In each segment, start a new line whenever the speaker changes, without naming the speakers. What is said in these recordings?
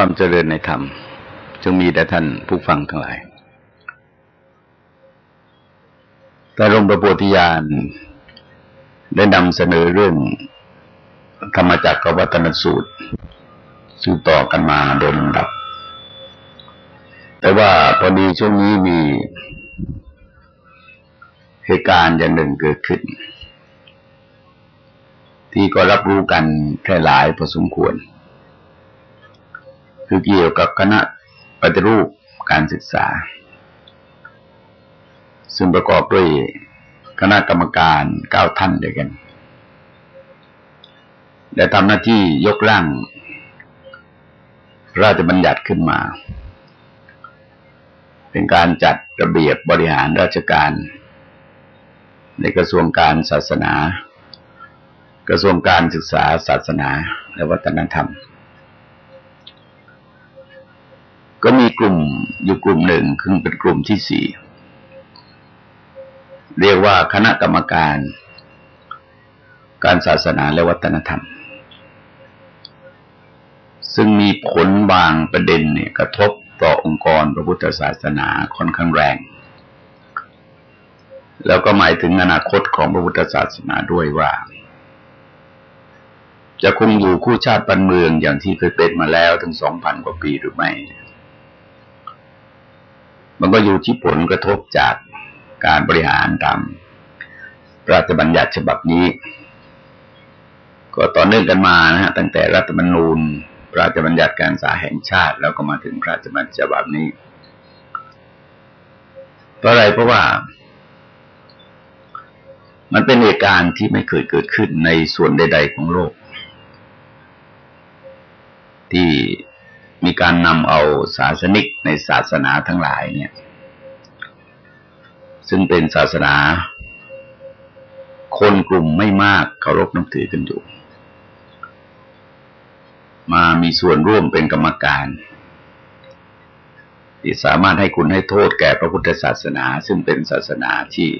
ความเจริญในธรรม จงมีแด่ท่านผู้ฟังทั้งหลาย แต่หลวงประโพธิญาณได้นำเสนอเรื่องธรรมจักรวัตนสูตรสืบต่อกันมาโดยลำดับ แต่ว่าพอดีช่วงนี้มีเหตุการณ์อย่างหนึ่งเกิดขึ้น ที่ก็รับรู้กันแพร่หลายพอสมควร คือเกี่ยวกับคณะปฏิรูปการศึกษา ซึ่งประกอบด้วยคณะกรรมการเก้าท่านด้วยกันได้ทำหน้าที่ยกร่าง ราชบัญญัติขึ้นมา เป็นการจัดระเบียบบริหารราชการ ในกระทรวงการศาสนา กระทรวงการศึกษาศาสนาและวัฒนธรรม ก็มีกลุ่มอยู่กลุ่มหนึ่งคือเป็นกลุ่มที่สี่เรียกว่าคณะกรรมการ การศาสนาและวัฒนธรรม ซึ่งมีผลบางประเด็นเนี่ยกระทบต่อองค์กรพระพุทธศาสนาค่อนข้างแรง แล้วก็หมายถึงอนาคตของพระพุทธศาสนาด้วยว่า จะคงอยู่คู่ชาติปันเมืองอย่างที่เคยเป็นมาแล้วถึงสองพันกว่าปีหรือไม่ มันก็อยู่ที่ผลกระทบจากการบริหารตามรัฐบัญญัติฉบับนี้ ก็ต่อเนื่องกันมานะฮะตั้งแต่รัฐธรรมนูญราชบัญญัติการศึกษาแห่งชาติ แล้วก็มาถึงพระราชบัญญัติฉบับนี้เพราะอะไรเพราะว่า มันเป็นเหตุการณ์ที่ไม่เคยเกิดขึ้นในส่วนใด ๆ ของโลก ที่ มีการนำเอาศาสนิกในศาสนาทั้งหลายเนี่ย ซึ่งเป็นศาสนา คนกลุ่มไม่มากเคารพนับถือกันอยู่ มามีส่วนร่วมเป็นกรรมการ ที่สามารถให้คุณให้โทษแก่พระพุทธศาสนา ซึ่งเป็นศาสนาที่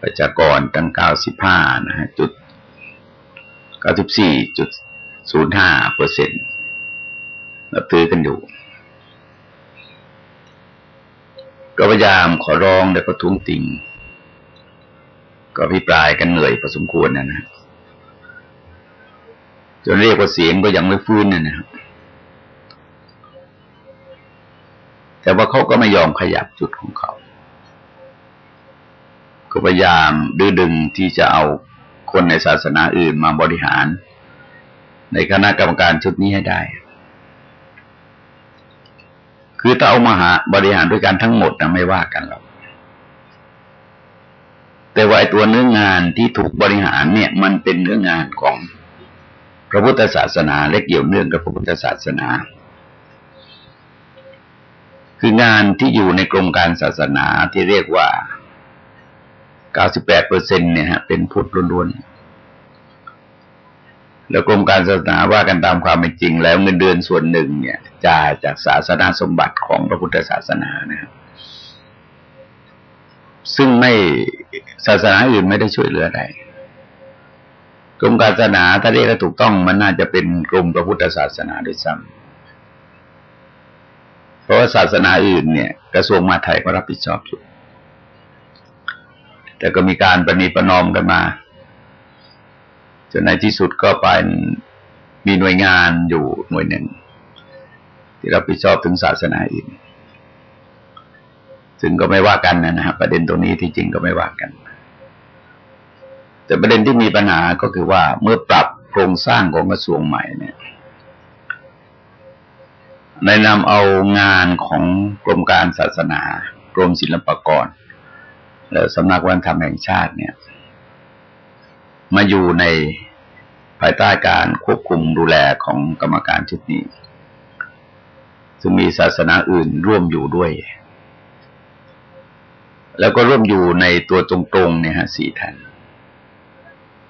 ประชากรตั้งเก้าสิบห้านะฮะจุดเก้าสิบสี่จุดศูนย์ห้าเปอร์เซ็นต์ นับถือกันอยู่ ก็พยายามขอร้องแล้วก็ทุ่งติง ก็พิปรายกันเหนื่อยพอสมควรนะนะจนเรียกว่าเสียงก็ยังไม่ฟื้นนะนะครับแต่ว่าเขาก็ไม่ยอมขยับจุดของเขา ก็พยายามดื้อดึงที่จะเอาคนในศาสนาอื่นมาบริหาร ในคณะกรรมการชุดนี้ให้ได้ คือถ้าเอามาหาบริหารด้วยกันทั้งหมดนะไม่ว่ากันหรอกแต่ว่าไอ้ตัวเนื้องานที่ถูกบริหารเนี่ย มันเป็นเนื้องานของพระพุทธศาสนาและเกี่ยวเนื่องกับพระพุทธศาสนา คืองานที่อยู่ในกรมการศาสนาที่เรียกว่า 98เปอร์เซ็นเนี่ยฮะเป็นพุทธล้วนๆ แล้วกรมการศาสนาว่ากันตามความเป็นจริง แล้วเงินเดือนส่วนหนึ่งเนี่ยจ่ายจากศาสนาสมบัติของพระพุทธศาสนานะครับซึ่งไม่ศาสนาอื่นไม่ได้ช่วยเหลืออะไรกรมการศาสนาถ้าเรียกถูกต้องมันน่าจะเป็นกรมพระพุทธศาสนาด้วยซ้ำเพราะว่าศาสนาอื่นเนี่ย กระทรวงมหาดไทยก็รับผิดชอบอยู่แต่ก็มีการประนีประนอมกันมา จนในที่สุดก็เป็นมีหน่วยงานอยู่หน่วยหนึ่ง ที่รับผิดชอบถึงศาสนาอื่นซึ่งก็ไม่ว่ากันนะฮะประเด็นตรงนี้ที่จริงก็ไม่ว่ากัน แต่ประเด็นที่มีปัญหาก็คือว่าเมื่อปรับโครงสร้างของกระทรวงใหม่เนี่ยในนำเอางานของกรมการศาสนากรมศิลปากรและสำนักวัฒนธรรมแห่งชาติเนี่ย มาอยู่ในภายใต้การควบคุมดูแลของกรรมการชุดนี้ ซึ่งมีศาสนาอื่นร่วมอยู่ด้วย แล้วก็ร่วมอยู่ในตัวตรงๆเนี่ยฮะสี่ท่าน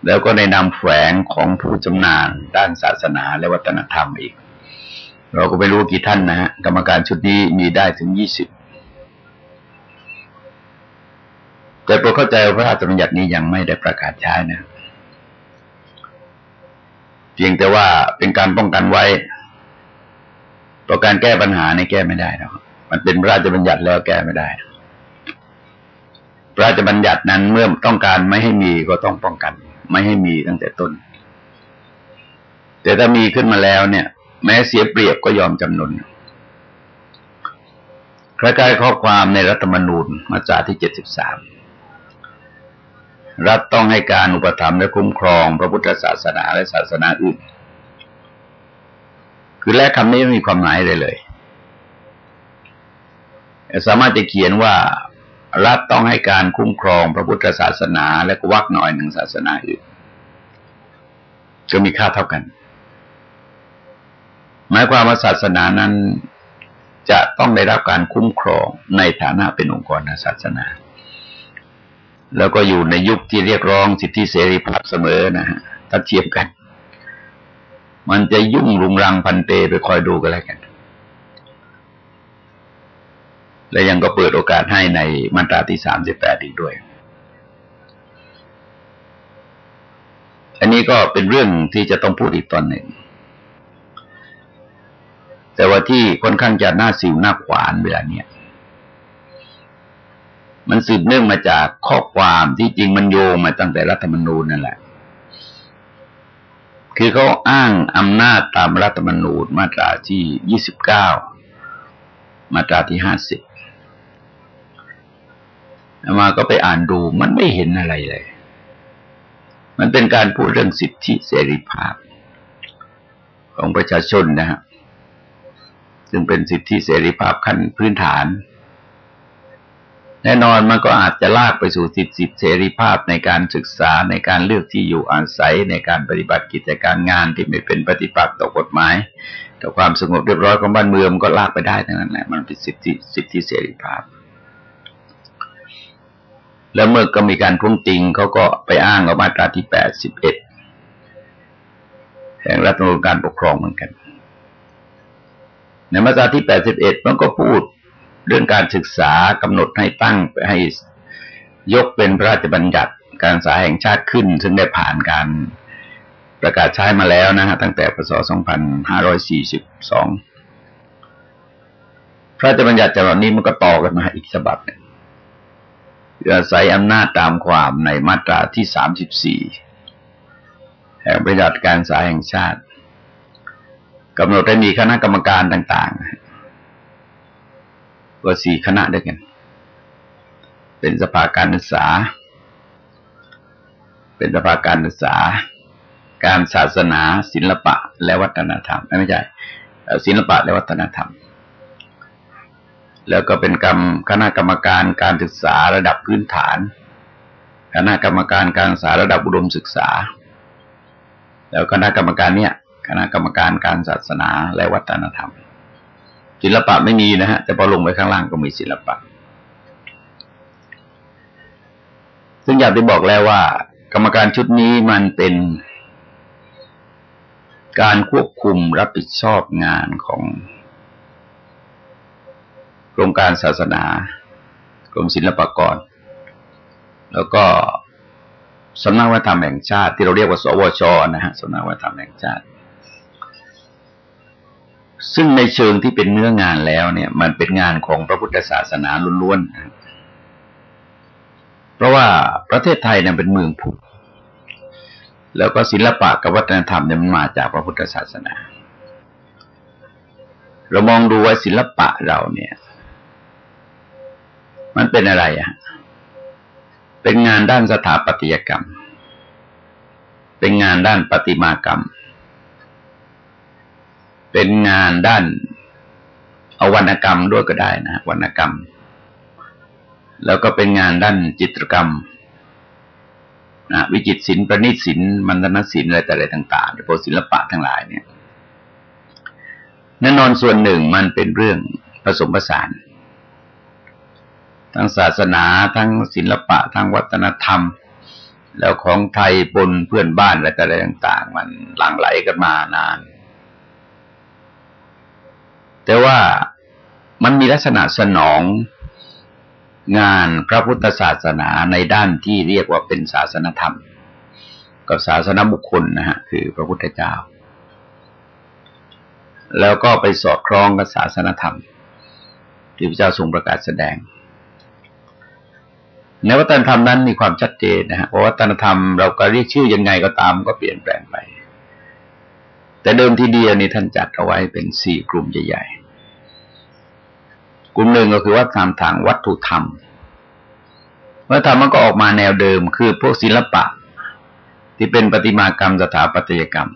แล้วก็ในนามแฝงของผู้จำนานด้านศาสนาและวัฒนธรรมอีก เราก็ไม่รู้กี่ท่านนะฮะกรรมการชุดนี้มีได้ถึงยี่สิบแต่โปรเข้าใจว่าพระราชบัญญัตินี้ยังไม่ได้ประกาศใช้นะ พียงแต่ว่าเป็นการป้องกันไว้ราะการแก้ปัญหาในแก้ไม่ได้หรอกมันเป็นพระราชบัญญัติแล้วแก้ไม่ได้พระราชบัญญัตินั้นเมื่อต้องการไม่ให้มีก็ต้องป้องกัน ไม่ให้มีตั้งแต่ต้น แต่ถ้ามีขึ้นมาแล้วเนี่ย แม้เสียเปรียบก็ยอมจำนนคล้ายๆข้อความในรัฐธรรมนูญมาตราที่เจ็ดสิบสาม รัฐต้องให้การอุปถัมภ์และคุ้มครองพระพุทธศาสนาและศาสนาอื่น คือแรกคำนี้ไม่มีความหมายเลยเลย สามารถจะเขียนว่า รัฐต้องให้การคุ้มครองพระพุทธศาสนา และก็วักหน่อยหนึ่งศาสนาอื่นจะมีค่าเท่ากัน หมายความว่าศาสนานั้นจะต้องได้รับการคุ้มครองในฐานะเป็นองค์กรศาสนา แล้วก็อยู่ในยุคที่เรียกร้องสิทธิเสรีภาพเสมอนะฮะถ้าเทียบกัน มันจะยุ่งรุงรังพันเตไปคอยดูกันแล้วกัน และยังก็เปิดโอกาสให้ในมาตราที่สามสิบแปดอีกด้วย อันนี้ก็เป็นเรื่องที่จะต้องพูดอีกตอนหนึ่ง แต่ว่าที่ค่อนข้างจะน้าสิวหน้าขวานเวลาเนี้ย มันสืบเนื่องมาจากข้อความที่จริงมันโยงมาตั้งแต่รัฐธรรมนูญนั่นแหละ คือเขาอ้างอำนาจตามรัฐธรรมนูญมาตราที่ยี่สิบเก้ามาตราที่ห้าสิบมาก็ไปอ่านดูมันไม่เห็นอะไรเลย มันเป็นการพูดเรื่องสิทธิเสรีภาพ ของประชาชนนะครับซึ่งเป็นสิทธิเสรีภาพขั้นพื้นฐาน แน่นอนมันก็อาจจะลากไปสู่สิทธิเสรีภาพในการศึกษาในการเลือกที่อยู่อาศัยในการปฏิบัติกิจการงานที่ไม่เป็นปฏิปักษ์ต่อกฎหมายต่อความสงบเรียบร้อยของบ้านเมืองมันก็ลากไปได้ทั้งนั้นแหละมันเป็นสิทธิสิทธิเสรีภาพ แล้วเมื่อก็มีการพุ่งติงเขาก็ไปอ้างเอามาตราที่แปดสิบเอ็ดแห่งรัฐธรรมนูญการปกครองเหมือนกัน ในมาตราที่แปดสิบเอ็ดมันก็พูด เรื่องการศึกษากำหนดให้ตั้งให้ยกเป็นพระราชบัญญัติการศึกษาแห่งชาติขึ้น ซึ่งได้ผ่านการประกาศใช้มาแล้วนะฮะตั้งแต่พศ 2542 พระราชบัญญัติฉบับนี้มันก็ต่อกันมาอีกฉบับหนึ่งอาศัยอำนาจตามความในมาตราที่ 34 แห่งประหยัดการศึกษาแห่งชาติกำหนดให้มีคณะกรรมการต่างๆ ก็สี่คณะด้วยกัน เป็นสภาการศึกษา เป็นสภาการศึกษา การศาสนา ศิลปะ และวัฒนธรรม ไม่ใช่ศิลปะและวัฒนธรรม แล้วก็เป็นกรรมคณะกรรมการการศึกษาระดับพื้นฐาน คณะกรรมการการศึกษาระดับอุดมศึกษา แล้วคณะกรรมการเนี่ยคณะกรรมการการศาสนาและวัฒนธรรม ศิลปะไม่มีนะฮะ แต่พอลงไปข้างล่างก็มีศิลปะ ซึ่งอยากได้บอกแล้วว่า กรรมการชุดนี้มันเป็นการควบคุมรับผิดชอบงานของกรมการศาสนากรมศิลปากร แล้วก็สำนักวัฒนธรรมแห่งชาติที่เราเรียกว่า สวชนะฮะสำนักวัฒนธรรมแห่งชาติ ซึ่งในเชิงที่เป็นเนื้องานแล้วเนี่ย มันเป็นงานของพระพุทธศาสนาล้วนๆ เพราะว่าประเทศไทยเนี่ยเป็นเมืองพุทธแล้วก็ศิลปะกับวัฒนธรรมเนี่ยมันมาจากพระพุทธศาสนา เรามองดูว่าศิลปะเราเนี่ย มันเป็นอะไรอะ เป็นงานด้านสถาปัตยกรรม เป็นงานด้านปฏิมากรรม เป็นงานด้านเอาวรรณกรรมด้วยก็ได้นะวรรณกรรม แล้วก็เป็นงานด้านจิตรกรรมนะวิจิตศิลป์ประณีตศิลป์มันนศิลป์อะไรแต่อะไรต่างๆโดยเฉพาะศิลปะทั้งหลายเนี่ยแน่นอนส่วนหนึ่งมันเป็นเรื่องผสมผสาน ทั้งศาสนาทั้งศิลปะ ทั้งวัฒนธรรม แล้วของไทยปนเพื่อนบ้านอะไรแต่อะไรต่าง ๆ มันหลั่งไหลกันมานาน แต่ว่ามันมีลักษณะสนองงานพระพุทธศาสนาในด้านที่เรียกว่าเป็นศาสนธรรม กับศาสนบุคคลนะฮะคือพระพุทธเจ้า แล้วก็ไปสอดคล้องกับศาสนธรรม ที่พระเจ้าทรงประกาศแสดงในวัฒนธรรมนั้นมีความชัดเจนนะฮะว่าวัฒนธรรมเราก็เรียกชื่อยังไงก็ตามก็เปลี่ยนแปลงไป แต่เดิมทีเดียวนี่ท่านจัดเอาไว้เป็นสี่กลุ่มใหญ่ๆ กลุ่มหนึ่งก็คือวัฒนธรรมทางวัตถุธรรมวัฒนธรรมมันก็ออกมาแนวเดิมคือพวกศิลปะ ที่เป็นประติมากรรมสถาปัตยกรรม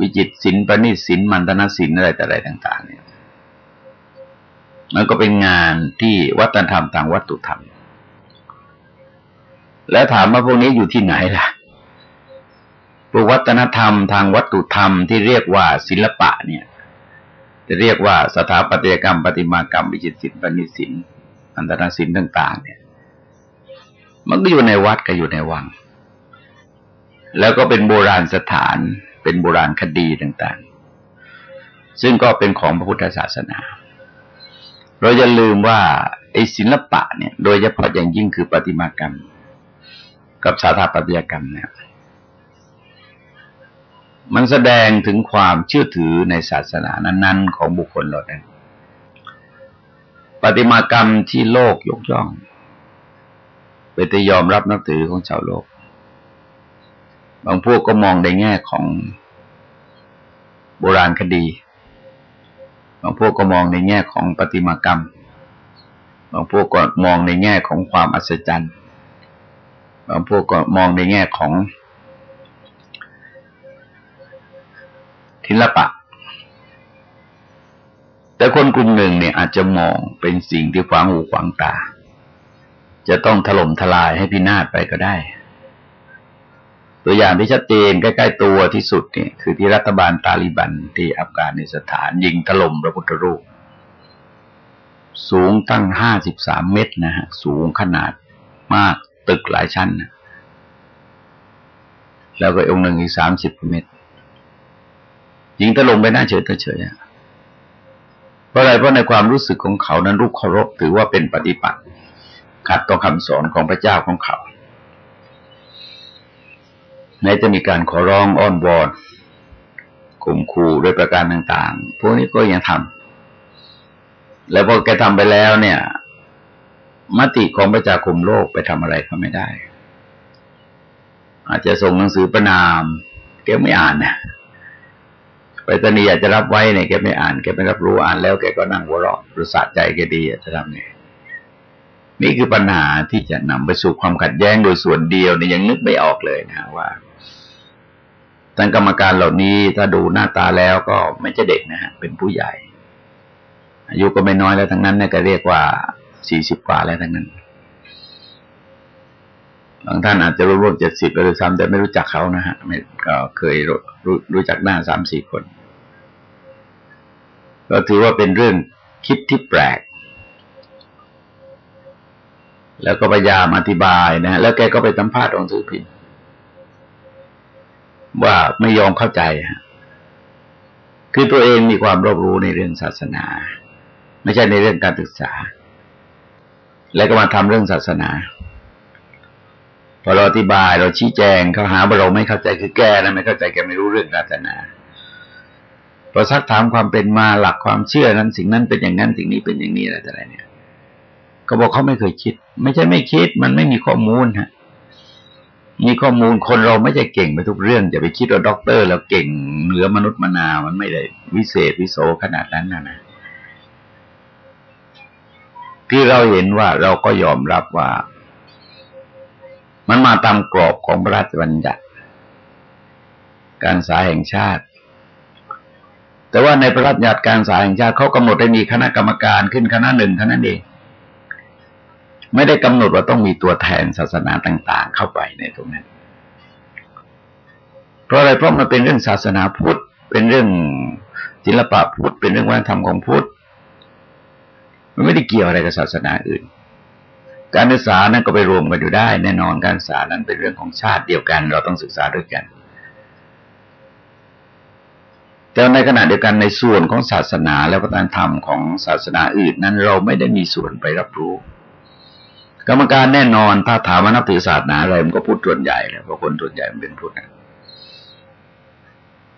วิจิตศิลป์ประณีตศิลมันตนศิลอะไรแต่อะไรต่าง ๆ เนี่ย มันก็เป็นงานที่วัฒนธรรมทางวัตถุธรรม แล้วถามว่าพวกนี้อยู่ที่ไหนล่ะ วกวัฒนธรรมทางวัตถุธรรมที่เรียกว่าศิลปะเนี่ย จะเรียกว่าสถาปัตยกรรมประติมากรรม วิจิตรศิลป์ประณีตศิลป์อันตรศิลป์ต่าง ๆ เนี่ย มันก็อยู่ในวัดก็อยู่ในวัง แล้วก็เป็นโบราณสถาน เป็นโบราณคดีต่างๆ ซึ่งก็เป็นของพระพุทธศาสนา เราอย่าลืมว่าไอ้ศิลปะเนี่ย โดยเฉพาะอย่างยิ่งคือประติมากรรม กับสถาปัตยกรรมเนี่ย มันแสดงถึงความเชื่อถือในศาสนานั้น ๆ ของบุคคลเหล่านั้นปฏิมากรรมที่โลกยกย่องเป็นที่ยอมรับนับถือของชาวโลก บางพวกก็มองในแง่ของโบราณคดี บางพวกก็มองในแง่ของปฏิมากรรม บางพวกก็มองในแง่ของความอัศจรรย์ บางพวกก็มองในแง่ของ ศิลปะ แต่คนกลุ่มหนึ่งเนี่ยอาจจะมองเป็นสิ่งที่ขวางหูขวางตา จะต้องถล่มทลายให้พินาศไปก็ได้ ตัวอย่างที่ชัดเจนใกล้ๆตัวที่สุดเนี่ยคือที่รัฐบาลตาลิบันที่อัฟกานิสถานยิงถล่มพระพุทธรูป สูงตั้งห้าสิบสามเมตรนะฮะสูงขนาดมากตึกหลายชั้นนะแล้วก็องค์หนึ่งอีกสามสิบเมตร ยิงถล่มไปหน้าเฉยเฉยเพราะอะไรเพราะในความรู้สึกของเขานั้นรูปเคารพถือว่าเป็นปฏิปักษ์ขัดต่อคำสอนของพระเจ้าของเขาแม้จะมีการขอร้องอ้อนวอนข่มขู่ด้วยประการต่าง ๆ พวกนี้ก็ยังทำแล้วพอแกทำไปแล้วเนี่ย มติของประชาคมโลกไปทำอะไรเขาไม่ได้ อาจจะส่งหนังสือประนามแกไม่อ่านนะ ไปตนีอยากจะรับไว้เนี่ยแกไม่อ่านแกไม่รับรู้อ่านแล้วแกก็นั่งหัวเราะรู้สะใจแกดีจะทำไงนี่คือปัญหาที่จะนำไปสู่ความขัดแย้งโดยส่วนเดียวเนี่ยยังนึกไม่ออกเลยนะว่าท่านกรรมการเหล่านี้ถ้าดูหน้าตาแล้วก็ไม่ใช่เด็กนะฮะเป็นผู้ใหญ่ อายุก็ไม่น้อยแล้วทั้งนั้นเนี่ยก็เรียกว่าสี่สิบกว่าแล้วทั้งนั้นบางท่านอาจจะรู้ร่วมเจ็ดสิบไปเลยซ้ำแต่ไม่รู้จักเขานะฮะไม่ก็เคยรู้รู้จักหน้าสามสี่คน ก็ถือว่าเป็นเรื่องคิดที่แปลก แล้วก็พยายามอธิบายนะ แล้วแกก็ไปสัมภาษณ์องค์สุพินว่าไม่ยอมเข้าใจคือตัวเองมีความรอบรู้ในเรื่องศาสนา ไม่ใช่ในเรื่องการศึกษา แล้วก็มาทำเรื่องศาสนาพอเราอธิบายเราชี้แจงเขาหาว่าเราไม่เข้าใจคือแกนะไม่เข้าใจแกไม่รู้เรื่องศาสนา พอซักถามความเป็นมาหลักความเชื่อนั้นสิ่งนั้นเป็นอย่างนั้นสิ่งนี้เป็นอย่างนี้อะไรอะไรเนี่ยก็บอกเขาไม่เคยคิด ไม่ใช่ไม่คิด มันไม่มีข้อมูลฮะมีข้อมูลคนเราไม่ใช่เก่งไปทุกเรื่องอย่าไปคิดว่าด็อกเตอร์แล้วเก่งเหนือมนุษย์มนา มันไม่ได้วิเศษวิโสขนาดนั้นนะนะที่เราเห็นว่าเราก็ยอมรับว่า มันมาตามกรอบของพระราชบัญญัติ การสาแห่งชาติ แต่ว่าในพระราชบัญญัติการสาแห่งชาติเขากำหนดได้มีคณะกรรมการขึ้นคณะหนึ่งเท่านั้นเองไม่ได้กำหนดว่าต้องมีตัวแทนศาสนาต่าง ๆ เข้าไปในตรงนั้น เพราะอะไรเพราะมันเป็นเรื่องศาสนาพุทธ เป็นเรื่องศิลปะพุทธ เป็นเรื่องวัฒนธรรมของพุทธ มันไม่ได้เกี่ยวอะไรกับศาสนาอื่น การศึกษานั้นก็ไปรวมกันอยู่ได้ แน่นอนการศึกษานั้นเป็นเรื่องของชาติเดียวกัน เราต้องศึกษาด้วยกัน แต่ในขณะเดียวกันในส่วนของศาสนาและวัฒนธรรมของศาสนาอื่นนั้นเราไม่ได้มีส่วนไปรับรู้ กรรมการแน่นอนถ้าถามว่านับถือศาสนาอะไรมันก็พูดส่วนใหญ่เลยเพราะคนส่วนใหญ่มันเป็นพุทธนะ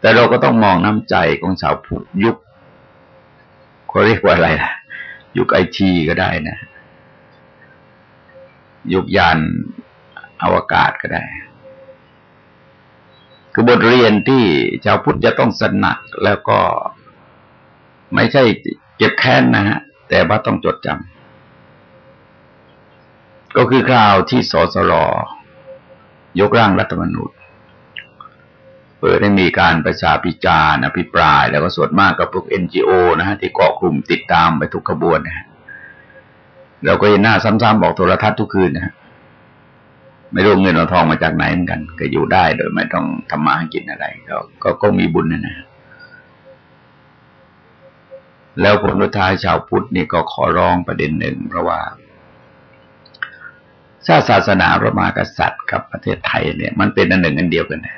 แต่เราก็ต้องมองน้ำใจของชาวพุทธยุคเขาเรียกว่าอะไรล่ะยุคไอทีก็ได้นะ ยุคยานอวกาศก็ได้ คือบทเรียนที่ชาวพุทธจะต้องสนักแล้วก็ไม่ใช่เก็บแค้นนะฮะ แต่ว่าต้องจดจำก็คือคราวที่สสรยกร่างรัฐธรรมนูญเปิดให้มีการประชาพิจารณ์อภิปราย แล้วก็ส่วนมากกับพวกเอ็นจีโอนะฮะ ที่เกาะกลุ่มติดตามไปทุกขบวนนะฮะเราก็เห็นหน้าซ้ำๆบอกโทรทัศน์ทุกคืนนะฮะ ไม่รู้เงินเอาทองมาจากไหนเหมือนกัน ก็อยู่ได้โดยไม่ต้องทำมาหากินอะไรก็ก็ก็มีบุญนะนะแล้วผลสุดท้ายชาวพุทธนี่ก็ขอร้องประเด็นหนึ่ง เพราะว่า ชาติศาสนาพระมหากษัตริย์กับประเทศไทยเนี่ย มันเป็นอันหนึ่งอันเดียวกันนะ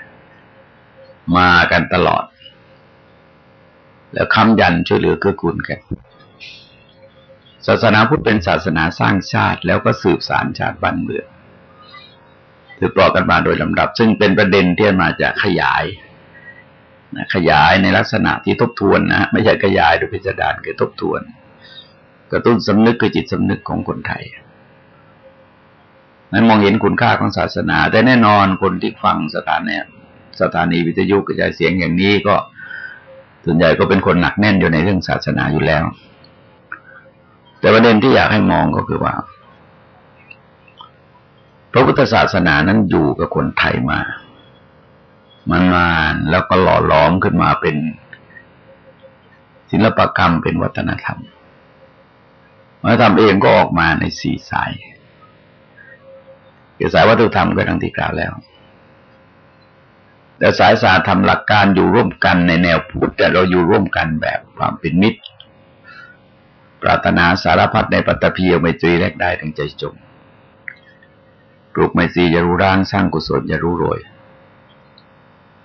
มากันตลอด แล้วคำยันช่วยเหลือเกื้อกูลกันศาสนาพุทธเป็นศาสนาสร้างชาติ แล้วก็สืบสารชาติบ้านเมือง ถือปลอกกันมาโดยลำดับ ซึ่งเป็นประเด็นที่มาจากขยายนะขยายในลักษณะที่ทบทวนนะไม่ใช่ขยายโดยพิจารณาคือทบทวน กระตุ้นสำนึกคือจิตสำนึกของคนไทยนั้นมองเห็นคุณค่าของศาสนา แต่แน่นอนคนที่ฟังสถานเนี่ยสถานีวิทยุกระจายเสียงอย่างนี้ก็ส่วนใหญ่ก็เป็นคนหนักแน่นอยู่ในเรื่องศาสนาอยู่แล้ว แต่ประเด็นที่อยากให้มองก็คือว่า พระพุทธศาสนานั้นอยู่กับคนไทยมา มันมาแล้วก็หล่อหลอมขึ้นมาเป็น ศิลปกรรมเป็นวัฒนธรรม วัฒนธรรมเองก็ออกมาในสี่สายคือสายวัตถุธรรมก็ดังที่กล่าวแล้ว แต่สายศาสตร์ทำหลักการอยู่ร่วมกันในแนวพุทธแต่เราอยู่ร่วมกันแบบความเป็นมิตร ปรารถนาสารพัดในปัตตภีไมตรีแรกได้ทั้งใจจง ลูกไมตรีจะรู้ร่างสร้างกุศลจะรู้รวย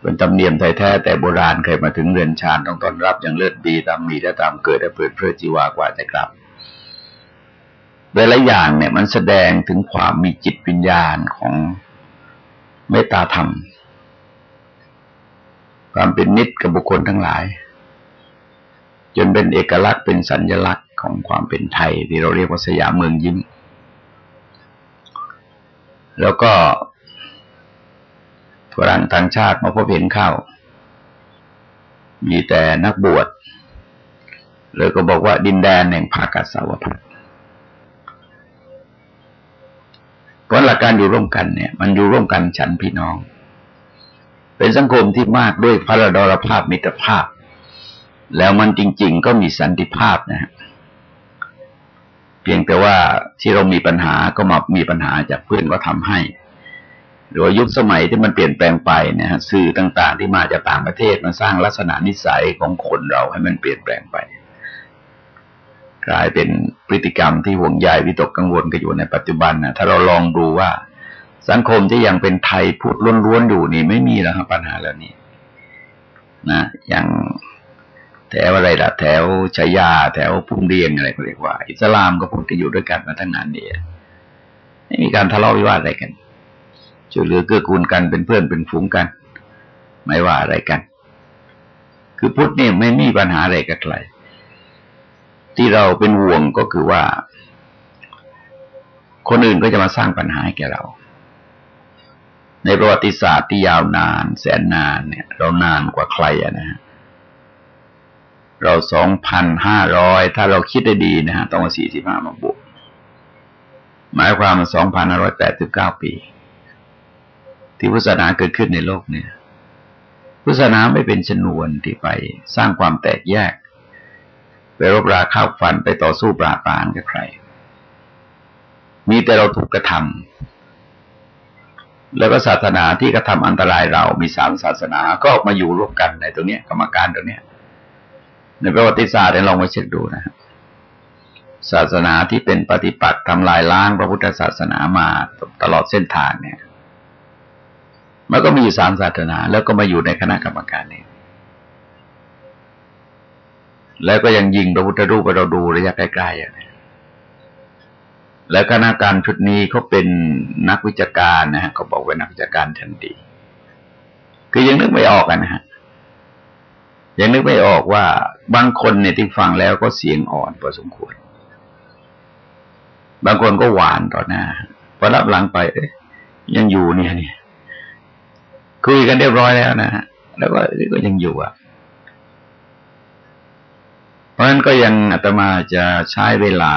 เป็นตำเนียมไทยแท้แต่โบราณเคยมาถึงเรือนชานต้องต้อนรับอย่างเลิศดีตามมีและตามเกิดและเปิดเพื่อจีวากว่าจะกลับหลายอย่างเนี่ยมันแสดงถึงความมีจิตวิญญาณของเมตตาธรรม ความเป็นมิตกับบุคคลทั้งหลาย จนเป็นเอกลักษณ์เป็นสัญญลักษณ์ของความเป็นไทย ที่เราเรียกว่าสยามเมืองยิ้ม แล้วก็ฝรั่งต่างชาติมาพบเห็นเข้า มีแต่นักบวชเลยก็บอกว่าดินแดนแห่งภากัสาวพัฒเพราะหลักการอยู่ร่วมกันเนี่ย มันอยู่ร่วมกันฉันพี่น้อง เป็นสังคมที่มากด้วยพระดรภาพมิตรภาพ แล้วมันจริง ๆ ก็มีสันติภาพนะฮะ เพียงแต่ว่าที่เรามีปัญหาก็มามีปัญหาจากเพื่อนก็ทำให้ หรือว่ายุคสมัยที่มันเปลี่ยนแปลงไปนะฮะสื่อต่างๆ ที่มาจากต่างประเทศมาสร้างลักษณะนิสัยของคนเราให้มันเปลี่ยนแปลงไป กลายเป็นพฤติกรรมที่ห่วงใยวิตกกังวลกันอยู่ในปัจจุบันนะถ้าเราลองดูว่า สังคมที่ยังเป็นไทยพูดล้วนๆอยู่นี่ไม่มีแล้วครับปัญหาแล้วนี่นะอย่าง ถวอะไรล่ะแถวชายา แถวพุ่มเรียงอะไรก็เรียกว่า อิสลามก็พูดกันอยู่ด้วยกันมาตั้งนานนี่ไม่มีการทะเลาะวิวาทอะไรกันช่วยเหลือเกื้อกูลกันเป็นเพื่อนเป็นฝูงกัน ไม่ว่าอะไรกัน คือพุทธเนี่ยไม่มีปัญหาอะไรกับใครที่เราเป็นห่วงก็คือว่า คนอื่นก็จะมาสร้างปัญหาให้แก่เรา ในประวัติศาสตร์ที่ยาวนาน แสนนานเนี่ย เรานานกว่าใครอะนะฮะ เราสองพันห้าร้อยถ้าเราคิดได้ดีนะฮะต้องมาสี่สิบห้ามาบวกหมายความว่าสองพันห้าร้อยแปดสิบเก้าปี ที่พุทธศาสนาเกิดขึ้นในโลกเนี่ยพุทธศาสนาไม่เป็นชนวนที่ไปสร้างความแตกแยก ไปรบราข้าวฟันไปต่อสู้ปราบปรามกับใคร มีแต่เราถูกกระทำแล้วก็ศาสนาที่กระทาอันตรายเรามีสามศาสนาก็มาอยู่ร่วมกันในตรงนี้กรรมการตรงนี้ ในประวัติศาสตร์เราลองมาเช็คดูนะศาสนาที่เป็นปฏิปักษ์ทำลายล้างพระพุทธศาสนามาตลอดเส้นทางเนี่ย มันก็มีอยู่สามศาสนา แล้วก็มาอยู่ในคณะกรรมการนี้แล้วก็ยังยิงพระพุทธรูปไปเราดูระยะใกล้ๆอย่างนี้แล้วคณะการชุดนี้เขาเป็นนักวิจารณ์นะฮะเขาบอกว่านักวิจารณ์ทันดี คือยังนึกไม่ออกกันนะฮะ ยังนึกไม่ออกว่าบางคนเนี่ยที่ฟังแล้วก็เสียงอ่อนพอสมควร บางคนก็หวานต่อหน้าพอรับหลังไปเอ๊ยยังอยู่เนี่ยเนี่ยคุยกันเรียบร้อยแล้วนะฮะแล้วก็ก็ยังอยู่อะ เพราะฉะนั้นก็ยังอาตมาจะใช้เวลา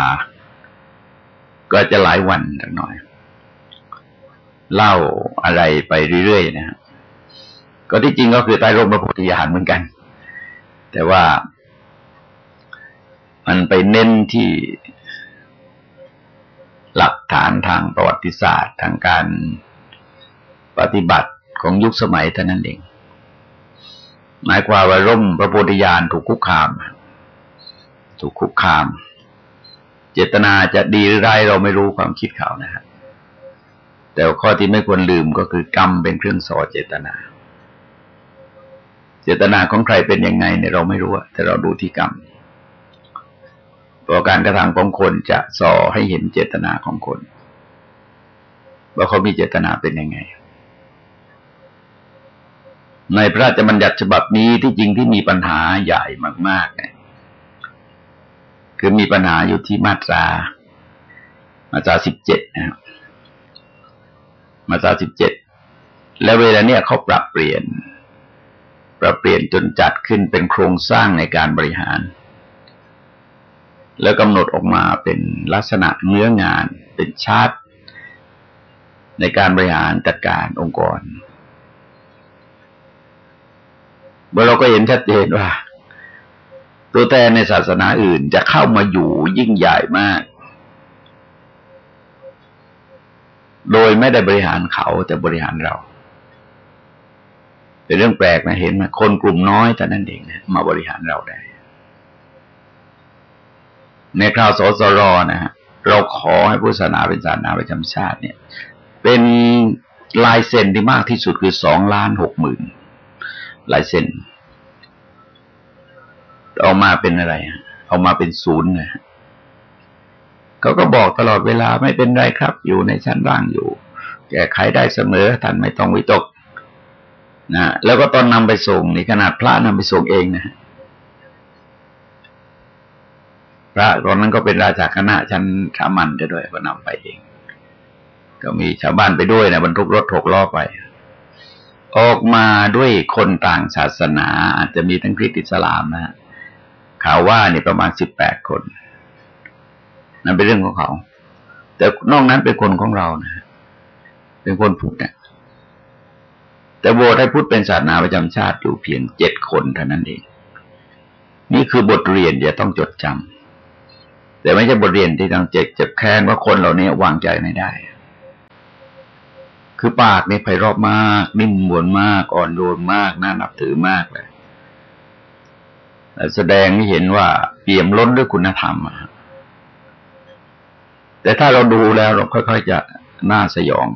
ก็จะหลายวันหน่อย เล่าอะไรไปเรื่อยๆนะฮะก็ที่จริงก็คือใต้ร่มพระพุทธญาณเหมือนกัน แต่ว่ามันไปเน้นที่หลักฐานทางประวัติศาสตร์ ทางการปฏิบัติของยุคสมัยเท่านั้นเอง หมายความว่าร่มพระโพธิญาณถูกคุกคาม ถูกคุกคาม เจตนาจะดีหรือร้ายเราไม่รู้ความคิดเขานะครับแต่ข้อที่ไม่ควรลืมก็คือกรรมเป็นเครื่องสอเจตนา เจตนาของใครเป็นยังไงเนี่ยเราไม่รู้แต่เราดูที่กรรมเพราะการกระทำของคนจะส่อให้เห็นเจตนาของคน ว่าเขามีเจตนาเป็นยังไง ในพระราชบัญญัติฉบับนี้ที่จริงที่มีปัญหาใหญ่มากๆเนี่ยคือมีปัญหาอยู่ที่มาตรา มาตราสิบเจ็ดนะครับมาตราสิบเจ็ดแล้วเวลาเนี่ยเขาปรับเปลี่ยน ปรับเปลี่ยนจนจัดขึ้นเป็นโครงสร้างในการบริหาร แล้วกำหนดออกมาเป็นลักษณะเนื้องานเป็นชาติในการบริหารจัดการองค์กรเมื่อเราก็เห็นชัดเจนว่า ตัวแทนในศาสนาอื่นจะเข้ามาอยู่ยิ่งใหญ่มาก โดยไม่ได้บริหารเขาแต่บริหารเรา เป็นเรื่องแปลกนะเห็นไหมคนกลุ่มน้อยแต่นั่นเองนะมาบริหารเราได้ ในคราวสสรนะฮะเราขอให้พุทธศาสนาเป็นศาสนาประจำชาติเนี่ย เป็นลายเซ็นที่มากที่สุดคือสองล้านหกหมื่นลายเส้นออกมาเป็นอะไรออกมาเป็นศูนย์นะเขาก็บอกตลอดเวลาไม่เป็นไรครับ อยู่ในชั้นล่างอยู่ แก้ไขได้เสมอท่านไม่ต้องวิตก นะแล้วก็ตอนนำไปส่งนี่ขนาดพระนำไปส่งเองนะพระตอนนั้นก็เป็นราชาคณะชั้นชามันด้วยก็นำไปเอง ก็มีชาวบ้านไปด้วยนะบรรทุกรถถกล้อไป ออกมาด้วยคนต่างศาสนา อาจจะมีทั้งคริสต์อิสลามนะ ข่าวว่านี่ประมาณสิบแปดคน นั่นเป็นเรื่องของเขา แต่นอกนั้นเป็นคนของเรานะ เป็นคนพุทธนี่ย แต่โบสถ์ให้พุทธเป็นศาสนาประจำชาติอยู่เพียงเจ็ดคนเท่านั้นเอง นี่คือบทเรียนจะต้องจดจำแต่ไม่ใช่บทเรียนที่ต้องเจ็บเจ็บแค้นว่าคนเหล่านี้วางใจไม่ได้ คือปากนี่ไพเราะมาก นิ่มมวนมากอ่อนโยนมากน่านับถือมากเลยแสดงให้เห็นว่าเปี่ยมล้นด้วยคุณธรรมแต่ถ้าเราดูแล้วเราค่อยๆจะน่าสยอง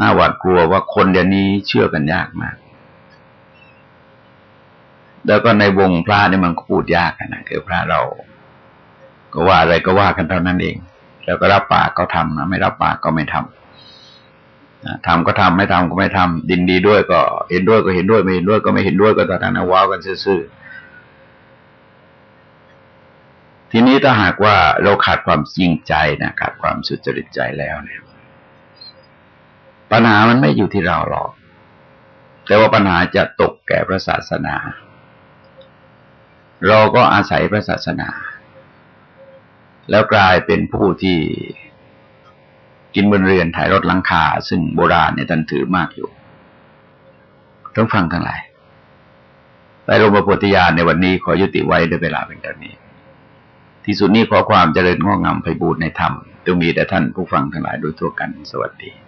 น่าหวาดกลัวว่าคนเดี๋ยวนี้เชื่อกันยากมาก แล้วก็ในวงพระนี่มันก็พูดยากนะคือพระเรา ก็ว่าอะไรก็ว่ากันเท่านั้นเอง แล้วก็รับปากก็ทำนะไม่รับปากก็ไม่ทำทำก็ทำไม่ทำก็ไม่ทำดินดีด้วยก็เห็นด้วยก็เห็นด้วยไม่เห็นด้วยก็ไม่เห็นด้วยก็ตอนนั้นว้าวกันซื่อทีนี้ถ้าหากว่าเราขาดความจริงใจนะขาดความสุจริตใจแล้วเนี่ย ปัญหามันไม่อยู่ที่เราหรอก แต่ว่าปัญหาจะตกแก่พระศาสนา เราก็อาศัยพระศาสนา แล้วกลายเป็นผู้ที่กินบนเรือนถ่ายรถลังคา ซึ่งโบราณเนี่ยท่านถือมากอยู่ต้องฟังทั้งหลายแต่ลงมาปฏิญาณในวันนี้ขอยุติไว้ด้วยเวลาเป็นตอนนี้ ที่สุดนี้ขอความเจริญงอกงามไปบูรณนธรรมจงมีแต่ท่านผู้ฟังทั้งหลายโดยทั่วกันสวัสดี